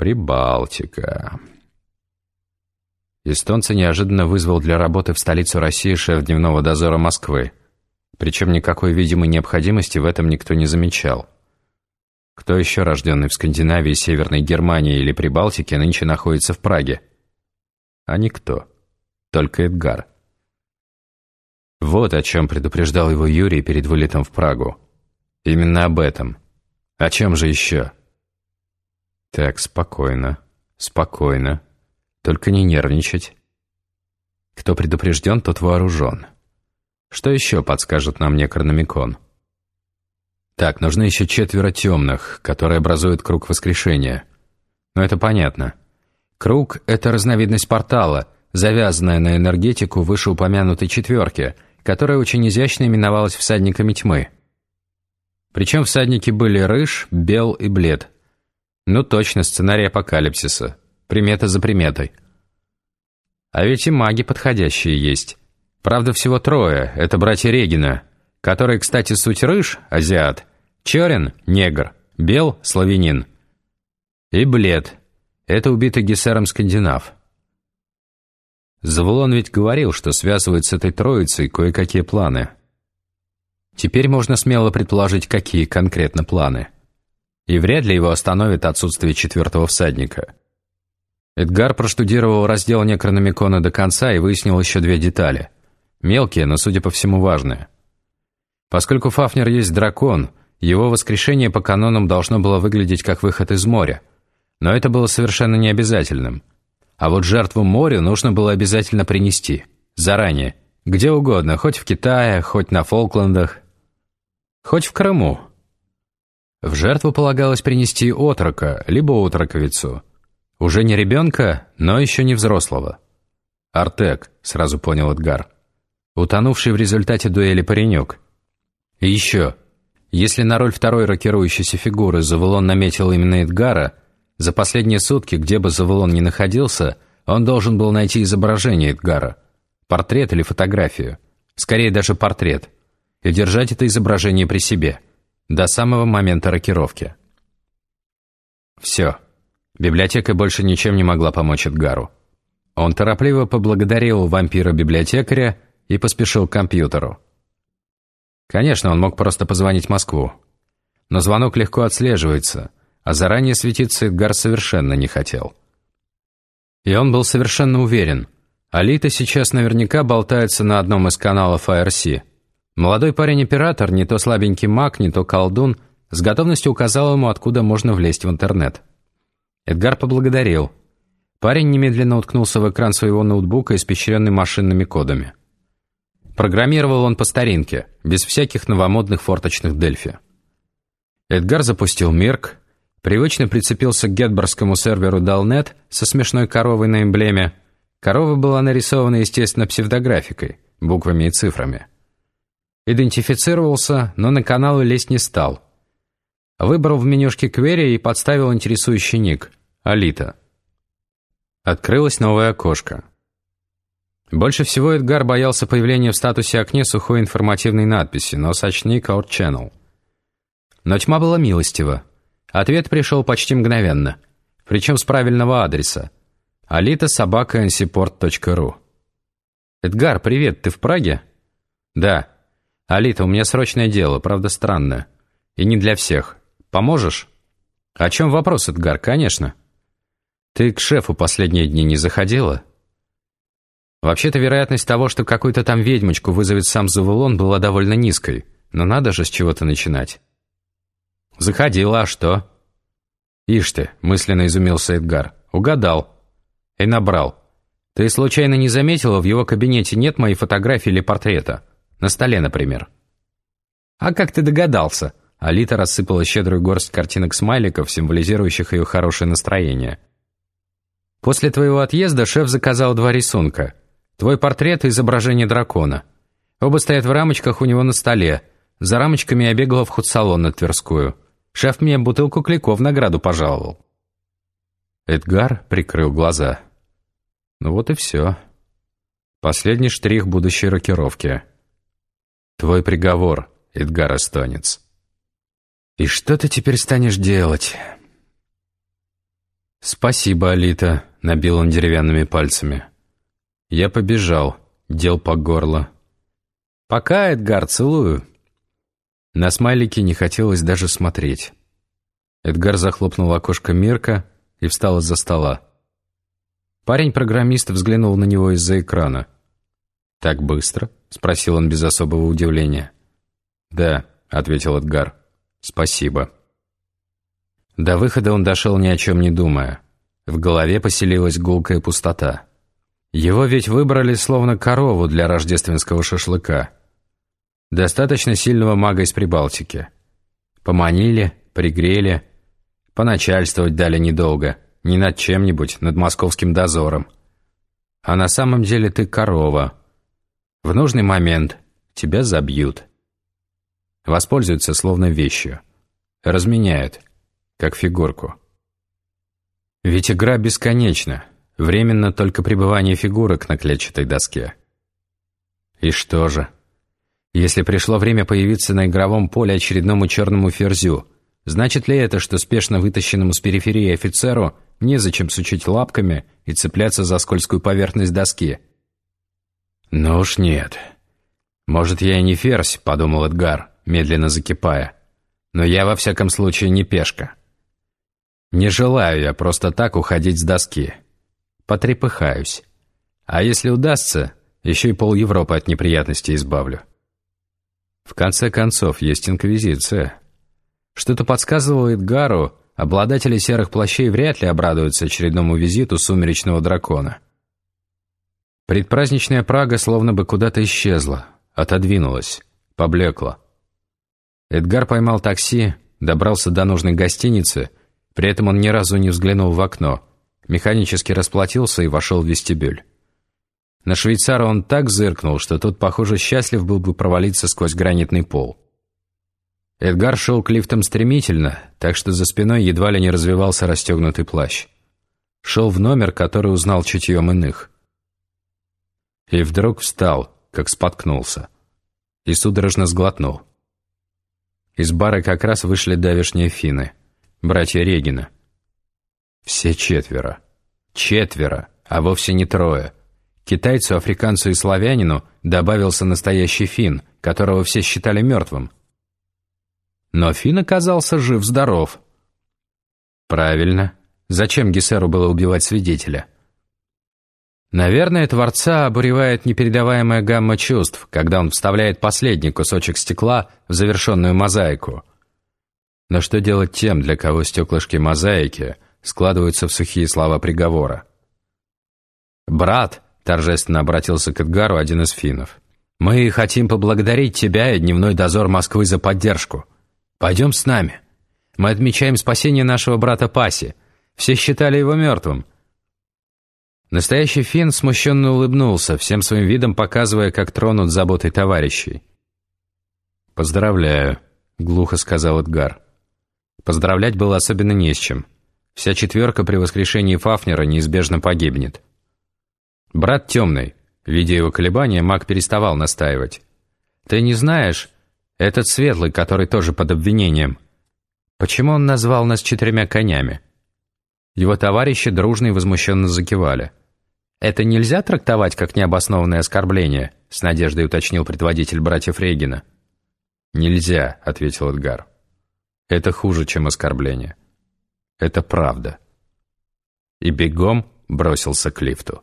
Прибалтика. Эстонца неожиданно вызвал для работы в столицу России шеф дневного дозора Москвы. Причем никакой видимой необходимости в этом никто не замечал. Кто еще рожденный в Скандинавии, Северной Германии или Прибалтике нынче находится в Праге? А никто. Только Эдгар. Вот о чем предупреждал его Юрий перед вылетом в Прагу. Именно об этом. О чем же еще? Так, спокойно, спокойно. Только не нервничать. Кто предупрежден, тот вооружен. Что еще подскажет нам Некрономикон? Так, нужны еще четверо темных, которые образуют круг воскрешения. Но это понятно. Круг — это разновидность портала, завязанная на энергетику вышеупомянутой четверки, которая очень изящно именовалась всадниками тьмы. Причем всадники были Рыж, Бел и Блед. Ну точно, сценарий апокалипсиса. Примета за приметой. А ведь и маги подходящие есть. Правда, всего трое. Это братья Регина, которые, кстати, суть Рыж, азиат, Черен, негр, Бел, славянин. И Блед. Это убитый Гессером скандинав. Завулон ведь говорил, что связывает с этой троицей кое-какие планы. Теперь можно смело предположить, какие конкретно планы. И вряд ли его остановит отсутствие четвертого всадника. Эдгар проштудировал раздел Некрономикона до конца и выяснил еще две детали. Мелкие, но, судя по всему, важные. Поскольку Фафнер есть дракон, его воскрешение по канонам должно было выглядеть как выход из моря. Но это было совершенно необязательным. А вот жертву морю нужно было обязательно принести. Заранее. Где угодно, хоть в Китае, хоть на Фолклендах, хоть в Крыму. В жертву полагалось принести отрока, либо отроковицу. Уже не ребенка, но еще не взрослого. «Артек», — сразу понял Эдгар. Утонувший в результате дуэли паренек. И еще. Если на роль второй рокирующейся фигуры Завулон наметил именно Эдгара, за последние сутки, где бы Завулон ни находился, он должен был найти изображение Эдгара — Портрет или фотографию. Скорее даже портрет. И держать это изображение при себе. До самого момента рокировки. Все. Библиотека больше ничем не могла помочь Эдгару. Он торопливо поблагодарил вампира-библиотекаря и поспешил к компьютеру. Конечно, он мог просто позвонить в Москву. Но звонок легко отслеживается, а заранее светиться Эдгар совершенно не хотел. И он был совершенно уверен – Алита сейчас наверняка болтается на одном из каналов ARC. Молодой парень-оператор, не то слабенький маг, не то колдун, с готовностью указал ему, откуда можно влезть в интернет. Эдгар поблагодарил. Парень немедленно уткнулся в экран своего ноутбука, испещренный машинными кодами. Программировал он по старинке, без всяких новомодных форточных Дельфи. Эдгар запустил Мирк, привычно прицепился к гетборскому серверу Dalnet со смешной коровой на эмблеме, Корова была нарисована, естественно, псевдографикой, буквами и цифрами. Идентифицировался, но на каналы лезть не стал. Выбрал в менюшке query и подставил интересующий ник – Алита. Открылось новое окошко. Больше всего Эдгар боялся появления в статусе окне сухой информативной надписи «No such nick or channel». Но тьма была милостива. Ответ пришел почти мгновенно, причем с правильного адреса – Алита собака nsiport.ru «Эдгар, привет, ты в Праге?» «Да». «Алита, у меня срочное дело, правда странное. И не для всех. Поможешь?» «О чем вопрос, Эдгар? Конечно». «Ты к шефу последние дни не заходила?» Вообще-то вероятность того, что какую-то там ведьмочку вызовет сам Завулон, была довольно низкой. Но надо же с чего-то начинать. «Заходила, а что?» «Ишь ты», — мысленно изумился Эдгар. «Угадал». И набрал. «Ты случайно не заметила, в его кабинете нет моей фотографии или портрета? На столе, например». «А как ты догадался?» Алита рассыпала щедрую горсть картинок-смайликов, символизирующих ее хорошее настроение. «После твоего отъезда шеф заказал два рисунка. Твой портрет и изображение дракона. Оба стоят в рамочках у него на столе. За рамочками я бегала в худсалон на Тверскую. Шеф мне бутылку клейков в награду пожаловал». Эдгар прикрыл глаза. Ну вот и все. Последний штрих будущей рокировки. Твой приговор, Эдгар Эстонец. И что ты теперь станешь делать?» «Спасибо, Алита», — набил он деревянными пальцами. Я побежал, дел по горло. «Пока, Эдгар, целую». На смайлики не хотелось даже смотреть. Эдгар захлопнул окошко Мирка и встал из-за стола. Парень-программист взглянул на него из-за экрана. «Так быстро?» — спросил он без особого удивления. «Да», — ответил Эдгар. «Спасибо». До выхода он дошел ни о чем не думая. В голове поселилась гулкая пустота. Его ведь выбрали словно корову для рождественского шашлыка. Достаточно сильного мага из Прибалтики. Поманили, пригрели, поначальствовать дали недолго, не над чем-нибудь, над московским дозором. А на самом деле ты корова. В нужный момент тебя забьют. Воспользуются словно вещью. Разменяют, как фигурку. Ведь игра бесконечна. Временно только пребывание фигурок на клетчатой доске. И что же? Если пришло время появиться на игровом поле очередному черному ферзю, значит ли это, что спешно вытащенному с периферии офицеру незачем сучить лапками и цепляться за скользкую поверхность доски? Ну уж нет. Может, я и не ферзь, подумал Эдгар, медленно закипая. Но я во всяком случае не пешка. Не желаю я просто так уходить с доски. Потрепыхаюсь. А если удастся, еще и пол Европы от неприятностей избавлю. В конце концов, есть инквизиция. Что-то подсказывало Эдгару, обладатели серых плащей вряд ли обрадуются очередному визиту сумеречного дракона. Предпраздничная Прага словно бы куда-то исчезла, отодвинулась, поблекла. Эдгар поймал такси, добрался до нужной гостиницы, при этом он ни разу не взглянул в окно, механически расплатился и вошел в вестибюль. На швейцара он так зыркнул, что тот, похоже, счастлив был бы провалиться сквозь гранитный пол. Эдгар шел к лифтам стремительно, так что за спиной едва ли не развивался расстегнутый плащ. Шел в номер, который узнал чутьем иных. И вдруг встал, как споткнулся, и судорожно сглотнул. Из бара как раз вышли давешние финны, братья Регина. Все четверо. Четверо, а вовсе не трое — Китайцу, африканцу и славянину добавился настоящий фин, которого все считали мертвым. Но фин оказался жив-здоров. Правильно. Зачем Гессеру было убивать свидетеля? Наверное, Творца обуревает непередаваемая гамма чувств, когда он вставляет последний кусочек стекла в завершенную мозаику. Но что делать тем, для кого стеклышки мозаики складываются в сухие слова приговора? «Брат!» торжественно обратился к Эдгару один из финнов. «Мы хотим поблагодарить тебя и Дневной дозор Москвы за поддержку. Пойдем с нами. Мы отмечаем спасение нашего брата Паси. Все считали его мертвым». Настоящий фин смущенно улыбнулся, всем своим видом показывая, как тронут заботой товарищей. «Поздравляю», — глухо сказал Эдгар. Поздравлять было особенно не с чем. Вся четверка при воскрешении Фафнера неизбежно погибнет. «Брат темный». Видя его колебания, маг переставал настаивать. «Ты не знаешь, этот светлый, который тоже под обвинением. Почему он назвал нас четырьмя конями?» Его товарищи дружно и возмущенно закивали. «Это нельзя трактовать как необоснованное оскорбление?» с надеждой уточнил предводитель братьев Регина. «Нельзя», — ответил Эдгар. «Это хуже, чем оскорбление. Это правда». И бегом бросился к лифту.